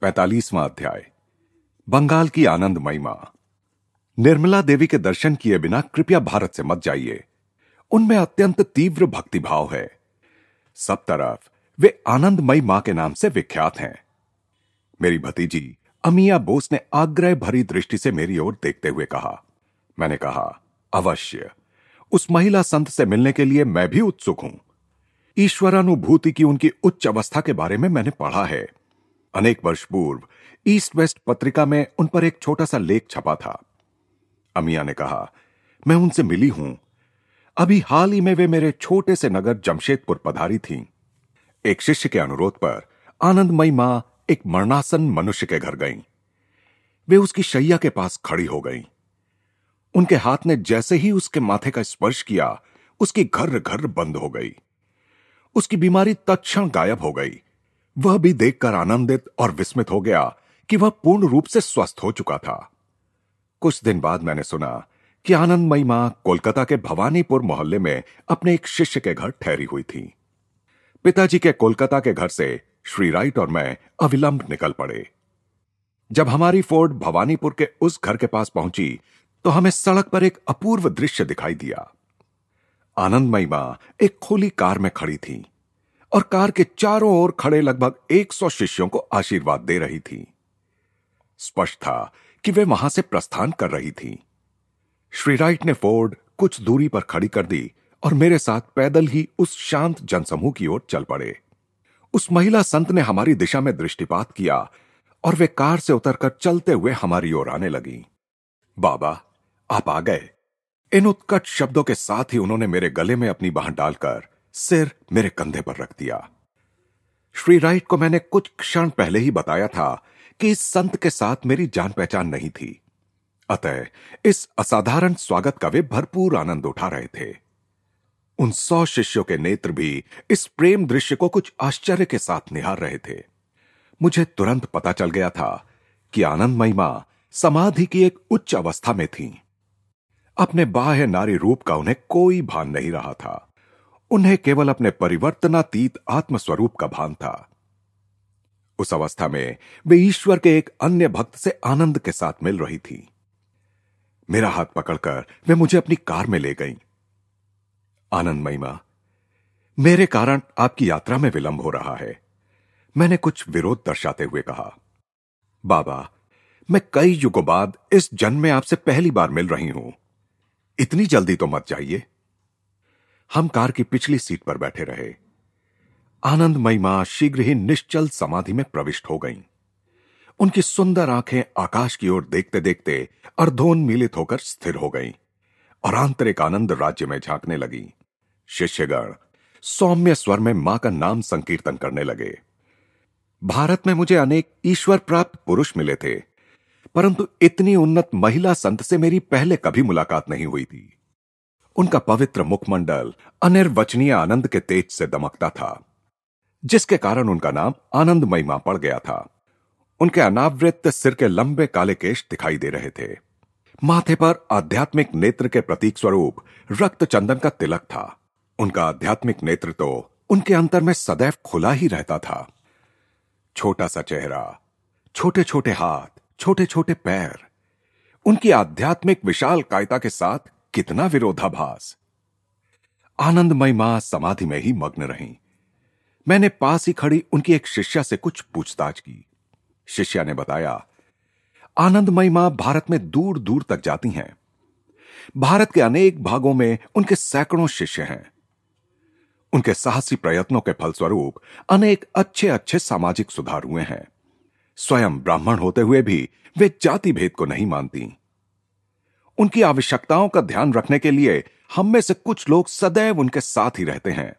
पैतालीसवां अध्याय। बंगाल की आनंद महिमा। निर्मला देवी के दर्शन किए बिना कृपया भारत से मत जाइए। उनमें अत्यंत तीव्र भक्तिभाव है। सब तरफ़ वे आनंदमयी माँ के नाम से विख्यात हैं। मेरी भतीजी, अमिया बोस ने आग्रह भरी दृष्टि से मेरी ओर देखते हुए कहा। मैंने कहा, अवश्य। उस महिला संत से मिलने के लिए मैं भी उत्सुक हूँ। ईश्वरानुभूति की उनकी उच्च अवस्था के बारे में मैंने पढ़ा है। अनेक वर्ष पूर्व ईस्ट वेस्ट पत्रिका में उन पर एक छोटा सा लेख छपा था अमिया ने कहा, मैं उनसे मिली हूँ अभी हाल ही में वे मेरे छोटे से नगर जमशेदपुर पधारी थीं। एक शिष्य के अनुरोध पर आनंदमयी माँ एक मरणासन मनुष्य के घर गईं। वे उसकी शैया के पास खड़ी हो गईं। उनके हाथ ने जैसे ही उसके माथे का स्पर्श किया, उसकी घर घर बंद हो गई उसकी बीमारी तत्क्षण गायब हो गई वह भी देखकर आनंदित और विस्मित हो गया कि वह पूर्ण रूप से स्वस्थ हो चुका था। कुछ दिन बाद मैंने सुना कि आनंदमयी माँ कोलकाता के भवानीपुर मोहल्ले में अपने एक शिष्य के घर ठहरी हुई थी। पिताजी के कोलकाता के घर से श्री राइट और मैं अविलंब निकल पड़े। जब हमारी फोर्ड भवानीपुर के उस घर के पास पहुँची तो हमें सड़क पर एक अपूर्व दृश्य दिखाई दिया। आनंदमयी माँ एक खुली कार में खड़ी थी। और कार के चारों ओर खड़े लगभग 100 शिष्यों को आशीर्वाद दे रही थी। स्पष्ट था कि वे वहाँ से प्रस्थान कर रही थी। श्री राइट ने फोर्ड कुछ दूरी पर खड़ी कर दी और मेरे साथ पैदल ही उस शांत जनसमूह की ओर चल पड़े। उस महिला संत ने हमारी दिशा में दृष्टिपात किया और वे कार से उतरकर चलते हुए हमारी ओर आने लगी। बाबा, आप आ गए। इन उत्कट शब्दों के साथ ही उन्होंने मेरे गले में अपनी बाह डालकर सिर मेरे कंधे पर रख दिया। श्री राइट को मैंने कुछ क्षण पहले ही बताया था कि इस संत के साथ मेरी जान पहचान नहीं थी। अतः इस असाधारण स्वागत का वे भरपूर आनंद उठा रहे थे। उन सौ शिष्यों के नेत्र भी इस प्रेम दृश्य को कुछ आश्चर्य के साथ निहार रहे थे। मुझे तुरंत पता चल गया था कि आनंद महिमा समाधि की एक उच्च अवस्था में थी। अपने बाह्य नारी रूप का उन्हें कोई भान नहीं रहा था। उन्हें केवल अपने परिवर्तनातीत आत्मस्वरूप का भान था। उस अवस्था में वे ईश्वर के एक अन्य भक्त से आनंद के साथ मिल रही थी। मेरा हाथ पकड़कर वे मुझे अपनी कार में ले गईं। आनंद महिमा, मेरे कारण आपकी यात्रा में विलंब हो रहा है। मैंने कुछ विरोध दर्शाते हुए कहा, बाबा, मैं कई युगों बाद इस जन्म में आपसे पहली बार मिल रही हूँ। इतनी जल्दी तो मत जाइए। हम कार की पिछली सीट पर बैठे रहे। आनंदमयी माँ शीघ्र ही निश्चल समाधि में प्रविष्ट हो गईं। उनकी सुंदर आँखें आकाश की ओर देखते देखते अर्धोन्मीलित होकर स्थिर हो गईं और आंतरिक आनंद राज्य में झांकने लगी। शिष्यगण सौम्य स्वर में माँ का नाम संकीर्तन करने लगे। भारत में मुझे अनेक ईश्वर प्राप्त पुरुष मिले थे, परंतु इतनी उन्नत महिला संत से मेरी पहले कभी मुलाकात नहीं हुई थी। उनका पवित्र मुखमंडल अनिर्वचनीय आनंद के तेज से दमकता था, जिसके कारण उनका नाम आनंद महिमा पड़ गया था। उनके अनावृत सिर के लंबे काले केश दिखाई दे रहे थे। माथे पर आध्यात्मिक नेत्र के प्रतीक स्वरूप रक्त चंदन का तिलक था। उनका आध्यात्मिक नेत्र तो उनके अंतर में सदैव खुला ही रहता था। छोटा सा चेहरा छोटे छोटे हाथ छोटे छोटे पैर, उनकी आध्यात्मिक विशाल कायता के साथ कितना विरोधाभास। आनंदमय माँ समाधि में ही मग्न रही। मैंने पास ही खड़ी उनकी एक शिष्या से कुछ पूछताछ की। शिष्या ने बताया, आनंदमयी माँ भारत में दूर दूर तक जाती हैं। भारत के अनेक भागों में उनके सैकड़ों शिष्य हैं। उनके साहसी प्रयत्नों के फलस्वरूप अनेक अच्छे अच्छे सामाजिक सुधार हुए हैं। स्वयं ब्राह्मण होते हुए भी वे जाति भेद को नहीं मानती। उनकी आवश्यकताओं का ध्यान रखने के लिए हम में से कुछ लोग सदैव उनके साथ ही रहते हैं।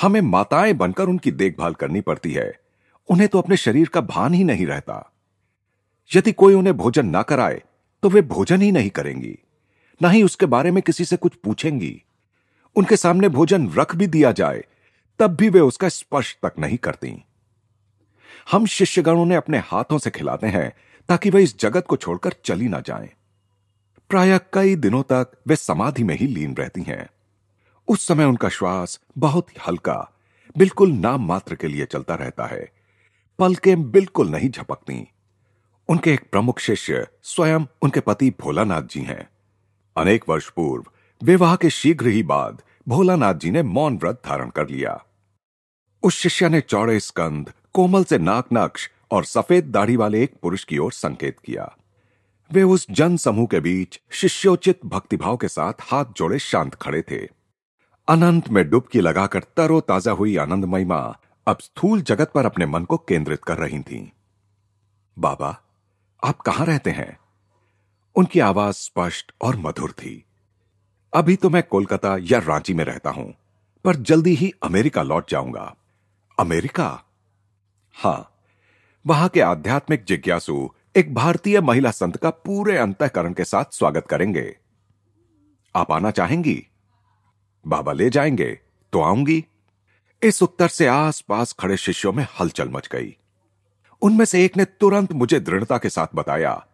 हमें माताएँ बनकर उनकी देखभाल करनी पड़ती है। उन्हें तो अपने शरीर का भान ही नहीं रहता। यदि कोई उन्हें भोजन ना कराए तो वे भोजन ही नहीं करेंगी। ना ही उसके बारे में किसी से कुछ पूछेंगी। उनके सामने भोजन रख भी दिया जाए, तब भी वे उसका स्पर्श तक नहीं करती। हम शिष्यगण उन्हें अपने हाथों से खिलाते हैं, ताकि वे इस जगत को छोड़कर चली ना जाएँ। प्राय कई दिनों तक वे समाधि में ही लीन रहती हैं। उस समय उनका श्वास बहुत ही हल्का, बिल्कुल नाम मात्र के लिए चलता रहता है। पलकें बिल्कुल नहीं झपकती। उनके एक प्रमुख शिष्य स्वयं उनके पति भोलानाथ जी हैं। अनेक वर्ष पूर्व विवाह के शीघ्र ही बाद भोलानाथ जी ने मौन व्रत धारण कर लिया। उस शिष्य ने चौड़े स्कंद, कोमल से नाक नक्श और सफ़ेद दाढ़ी वाले एक पुरुष की ओर संकेत किया। वे उस जन समूह के बीच शिष्योचित भक्तिभाव के साथ हाथ जोड़े शांत खड़े थे। अनंत में डुबकी लगाकर तरो ताज़ा हुई आनंदमयी माँ अब स्थूल जगत पर अपने मन को केंद्रित कर रही थीं। बाबा, आप कहाँ रहते हैं? उनकी आवाज़ स्पष्ट और मधुर थी। अभी तो मैं कोलकाता या रांची में रहता हूँ, पर जल्दी ही अमेरिका लौट जाऊँगा। अमेरिका? हाँ, वहाँ के आध्यात्मिक जिज्ञासु एक भारतीय महिला संत का पूरे अंतकरण के साथ स्वागत करेंगे। आप आना चाहेंगी? बाबा ले जाएँगे तो आऊँगी। इस उत्तर से आसपास खड़े शिष्यों में हलचल मच गई। उनमें से एक ने तुरंत मुझे दृढ़ता के साथ बताया।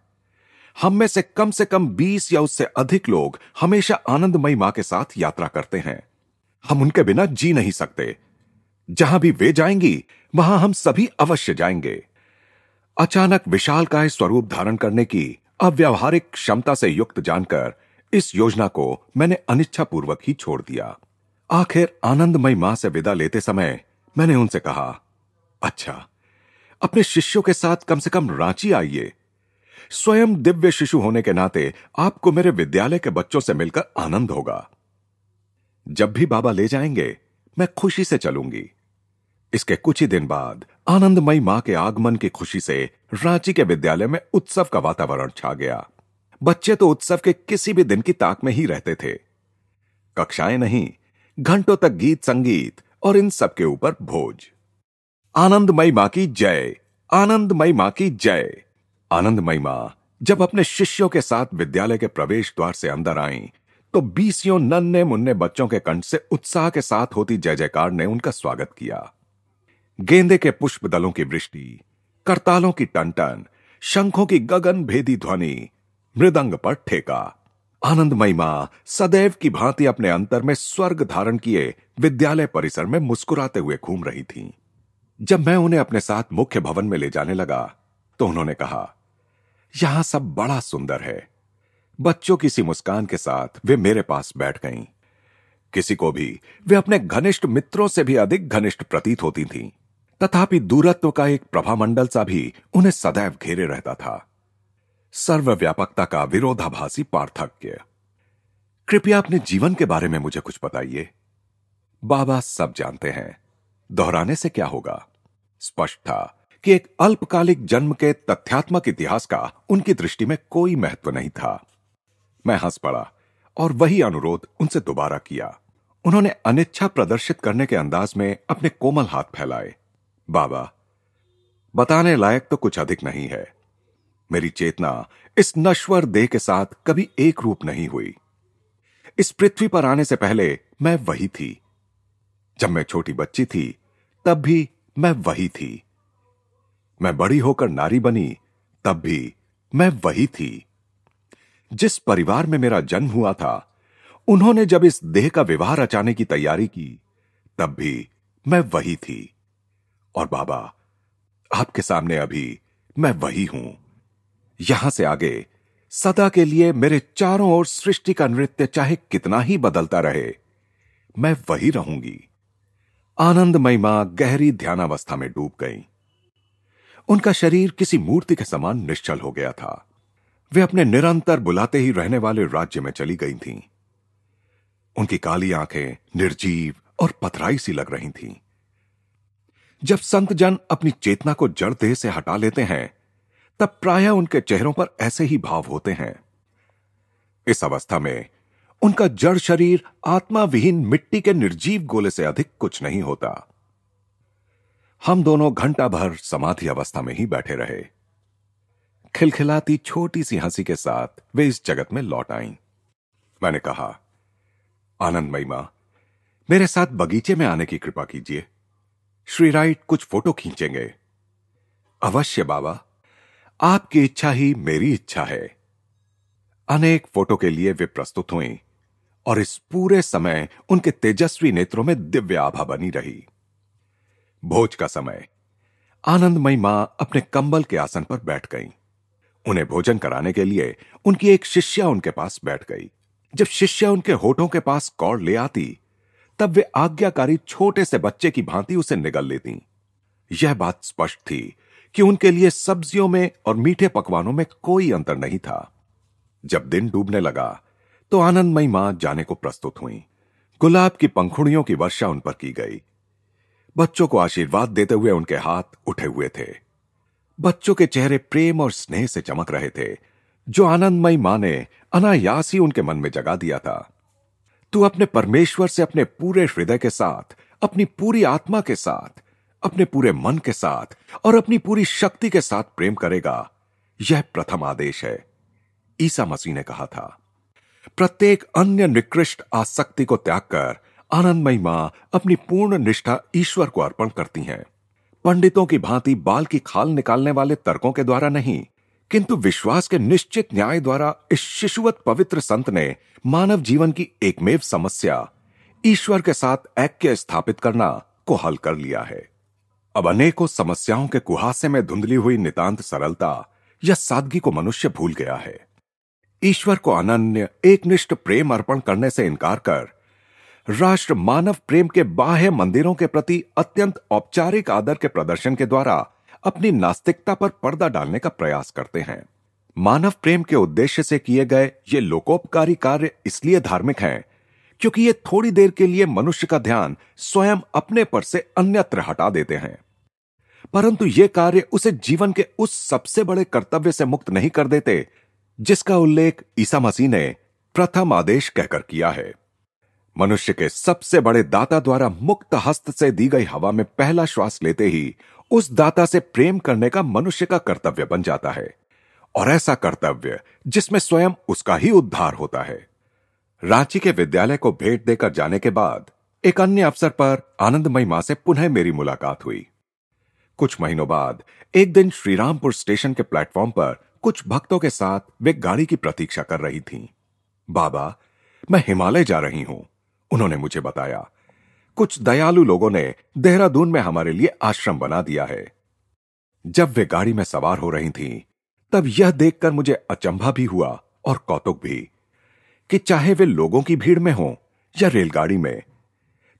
हम में से कम से कम बीस या उससे अधिक लोग हमेशा आनंदमयी माँ के साथ यात्रा करते हैं। हम उनके बिना जी नहीं सकते। जहाँ भी वे जाएँगी, वहाँ हम सभी अवश्य जाएँगे। अचानक विशाल का स्वरूप धारण करने की अव्यवहारिक क्षमता से युक्त जानकर इस योजना को मैंने अनिच्छापूर्वक ही छोड़ दिया। आखिर आनंदमय माँ से विदा लेते समय मैंने उनसे कहा अच्छा अपने शिष्यों के साथ कम से कम रांची आइए। स्वयं दिव्य शिशु होने के नाते आपको मेरे विद्यालय के बच्चों से मिलकर आनंद होगा। जब भी बाबा ले जाएँगे, मैं खुशी से चलूँगी। इसके कुछ ही दिन बाद, आनंदमयी माँ के आगमन की खुशी से रांची के विद्यालय में उत्सव का वातावरण छा गया। बच्चे तो उत्सव के किसी भी दिन की ताक में ही रहते थे। कक्षाएँ नहीं, घंटों तक गीत संगीत और इन सब के ऊपर भोज। आनंदमयी माँ की जय, आनंदमयी माँ की जय। आनंदमयी माँ जब अपने शिष्यों के साथ विद्यालय के प्रवेश द्वार से अंदर आई तो बीसियों नन्हे मुन्ने बच्चों के कंठ से उत्साह के साथ होती जय जयकार ने उनका स्वागत किया। गेंदे के पुष्प दलों की वृष्टि, करतालों की टनटन, शंखों की गगन भेदी ध्वनि, मृदंग पर ठेका आनंदमयी माँ, सदैव की भांति अपने अंतर में स्वर्ग धारण किए विद्यालय परिसर में मुस्कुराते हुए घूम रही थीं। जब मैं उन्हें अपने साथ मुख्य भवन में ले जाने लगा तो उन्होंने कहा, यहाँ सब बड़ा सुंदर है बच्चों की सी मुस्कान के साथ वे मेरे पास बैठ गईं। किसी को भी, वे अपने घनिष्ठ मित्रों से भी अधिक घनिष्ठ प्रतीत होती थीं। तथापि दूरत्व का एक प्रभामंडल सा भी उन्हें सदैव घेरे रहता था। सर्वव्यापकता का विरोधाभासी पार्थक्य। कृपया अपने जीवन के बारे में मुझे कुछ बताइए। बाबा सब जानते हैं। दोहराने से क्या होगा? स्पष्ट था कि एक अल्पकालिक जन्म के तथ्यात्मक इतिहास का उनकी दृष्टि में कोई महत्व नहीं था। मैं हंस पड़ा और वही अनुरोध उनसे दोबारा किया। उन्होंने अनिच्छा प्रदर्शित करने के अंदाज में अपने कोमल हाथ फैलाए। बाबा, बताने लायक तो कुछ अधिक नहीं है। मेरी चेतना इस नश्वर देह के साथ कभी एक रूप नहीं हुई। इस पृथ्वी पर आने से पहले मैं वही थी। जब मैं छोटी बच्ची थी, तब भी मैं वही थी। मैं बड़ी होकर नारी बनी, तब भी मैं वही थी। जिस परिवार में मेरा जन्म हुआ था, उन्होंने जब इस देह का विवाह रचाने की तैयारी की, तब भी मैं वही थी। और बाबा, आपके सामने अभी मैं वही हूँ यहाँ से आगे, सदा के लिए मेरे चारों ओर सृष्टि का नृत्य चाहे कितना ही बदलता रहे, मैं वही रहूँगी आनंदमयी माँ गहरी ध्यानावस्था में डूब गई उनका शरीर किसी मूर्ति के समान निश्चल हो गया था वे अपने निरंतर बुलाते ही रहने वाले राज्य में चली गई थीं। उनकी काली आँखें निर्जीव और पथराई सी लग रही थीं। जब संत जन अपनी चेतना को जड़ देह से हटा लेते हैं, तब प्राय उनके चेहरों पर ऐसे ही भाव होते हैं। इस अवस्था में उनका जड़ शरीर आत्मा विहीन मिट्टी के निर्जीव गोले से अधिक कुछ नहीं होता। हम दोनों घंटा भर समाधि अवस्था में ही बैठे रहे। खिलखिलाती छोटी सी हँसी के साथ वे इस जगत में लौट आईं। मैंने कहा, आनंदमयी माँ, मेरे साथ बगीचे में आने की कृपा कीजिए। श्री राइट कुछ फ़ोटो खींचेंगे। अवश्य बाबा, आपकी इच्छा ही मेरी इच्छा है। अनेक फ़ोटो के लिए वे प्रस्तुत हुई, और इस पूरे समय उनके तेजस्वी नेत्रों में दिव्य आभा बनी रही। भोज का समय। आनंदमयी माँ अपने कंबल के आसन पर बैठ गईं। उन्हें भोजन कराने के लिए उनकी एक शिष्या उनके पास बैठ गई। जब शिष्या उनके होठों के पास कौड़ ले आती तब वे आज्ञाकारी छोटे से बच्चे की भांति उसे निगल लेती। यह बात स्पष्ट थी कि उनके लिए सब्जियों में और मीठे पकवानों में कोई अंतर नहीं था। जब दिन डूबने लगा तो आनंदमयी माँ जाने को प्रस्तुत हुई। गुलाब की पंखुड़ियों की वर्षा उन पर की गई। बच्चों को आशीर्वाद देते हुए उनके हाथ उठे हुए थे। बच्चों के चेहरे प्रेम और स्नेह से चमक रहे थे, जो आनंदमयी माँ ने अनायास ही उनके मन में जगा दिया था। तू अपने परमेश्वर से अपने पूरे हृदय के साथ, अपनी पूरी आत्मा के साथ, अपने पूरे मन के साथ और अपनी पूरी शक्ति के साथ प्रेम करेगा। यह प्रथम आदेश है। ईसा मसीह ने कहा था, प्रत्येक अन्य निकृष्ट आसक्ति को त्याग कर आनंदमयी माँ अपनी पूर्ण निष्ठा ईश्वर को अर्पण करती हैं। पंडितों की भांति बाल की खाल निकालने वाले तर्कों के द्वारा नहीं किंतु विश्वास के निश्चित न्याय द्वारा इस शिशुवत पवित्र संत ने मानव जीवन की एकमेव समस्या, ईश्वर के साथ ऐक्य स्थापित करना को हल कर लिया है। अब अनेकों समस्याओं के कुहासे में धुंधली हुई नितांत सरलता या सादगी को मनुष्य भूल गया है। ईश्वर को अनन्य, एकनिष्ठ प्रेम अर्पण करने से इनकार कर, राष्ट्र मानव प्रेम के बाह्य मंदिरों के प्रति अत्यंत औपचारिक आदर के प्रदर्शन के द्वारा अपनी नास्तिकता पर पर्दा डालने का प्रयास करते हैं। मानव प्रेम के उद्देश्य से किए गए ये लोकोपकारी कार्य इसलिए धार्मिक हैं क्योंकि ये थोड़ी देर के लिए मनुष्य का ध्यान स्वयं अपने पर से अन्यत्र हटा देते हैं। परंतु ये कार्य उसे जीवन के उस सबसे बड़े कर्तव्य से मुक्त नहीं कर देते, जिसका उल्लेख ईसा मसीह ने प्रथम आदेश कहकर किया है। मनुष्य के सबसे बड़े दाता द्वारा मुक्त हस्त से दी गई हवा में पहला श्वास लेते ही उस दाता से प्रेम करने का मनुष्य का कर्तव्य बन जाता है। और ऐसा कर्तव्य जिसमें स्वयं उसका ही उद्धार होता है। रांची के विद्यालय को भेंट देकर जाने के बाद एक अन्य अवसर पर आनंदमयी माँ से पुनः मेरी मुलाकात हुई। कुछ महीनों बाद एक दिन श्रीरामपुर स्टेशन के प्लेटफॉर्म पर कुछ भक्तों के साथ वे गाड़ी की प्रतीक्षा कर रही थीं। बाबा, मैं हिमालय जा रही हूँ। उन्होंने मुझे बताया। कुछ दयालु लोगों ने देहरादून में हमारे लिए आश्रम बना दिया है। जब वे गाड़ी में सवार हो रही थीं, तब यह देखकर मुझे अचंभा भी हुआ और कौतुक भी कि चाहे वे लोगों की भीड़ में हो या रेलगाड़ी में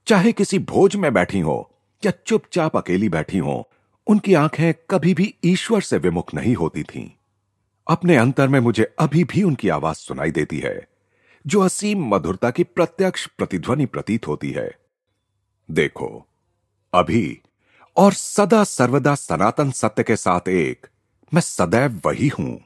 चाहे किसी भोज में बैठी हो या चुपचाप अकेली बैठी हो उनकी आँखें कभी भी ईश्वर से विमुख नहीं होती थीं। अपने अंतर में मुझे अभी भी उनकी आवाज़ सुनाई देती है। जो असीम मधुरता की प्रत्यक्ष प्रतिध्वनि प्रतीत होती है। देखो, अभी और सदा सर्वदा सनातन सत्य के साथ एक, मैं सदैव वही हूँ।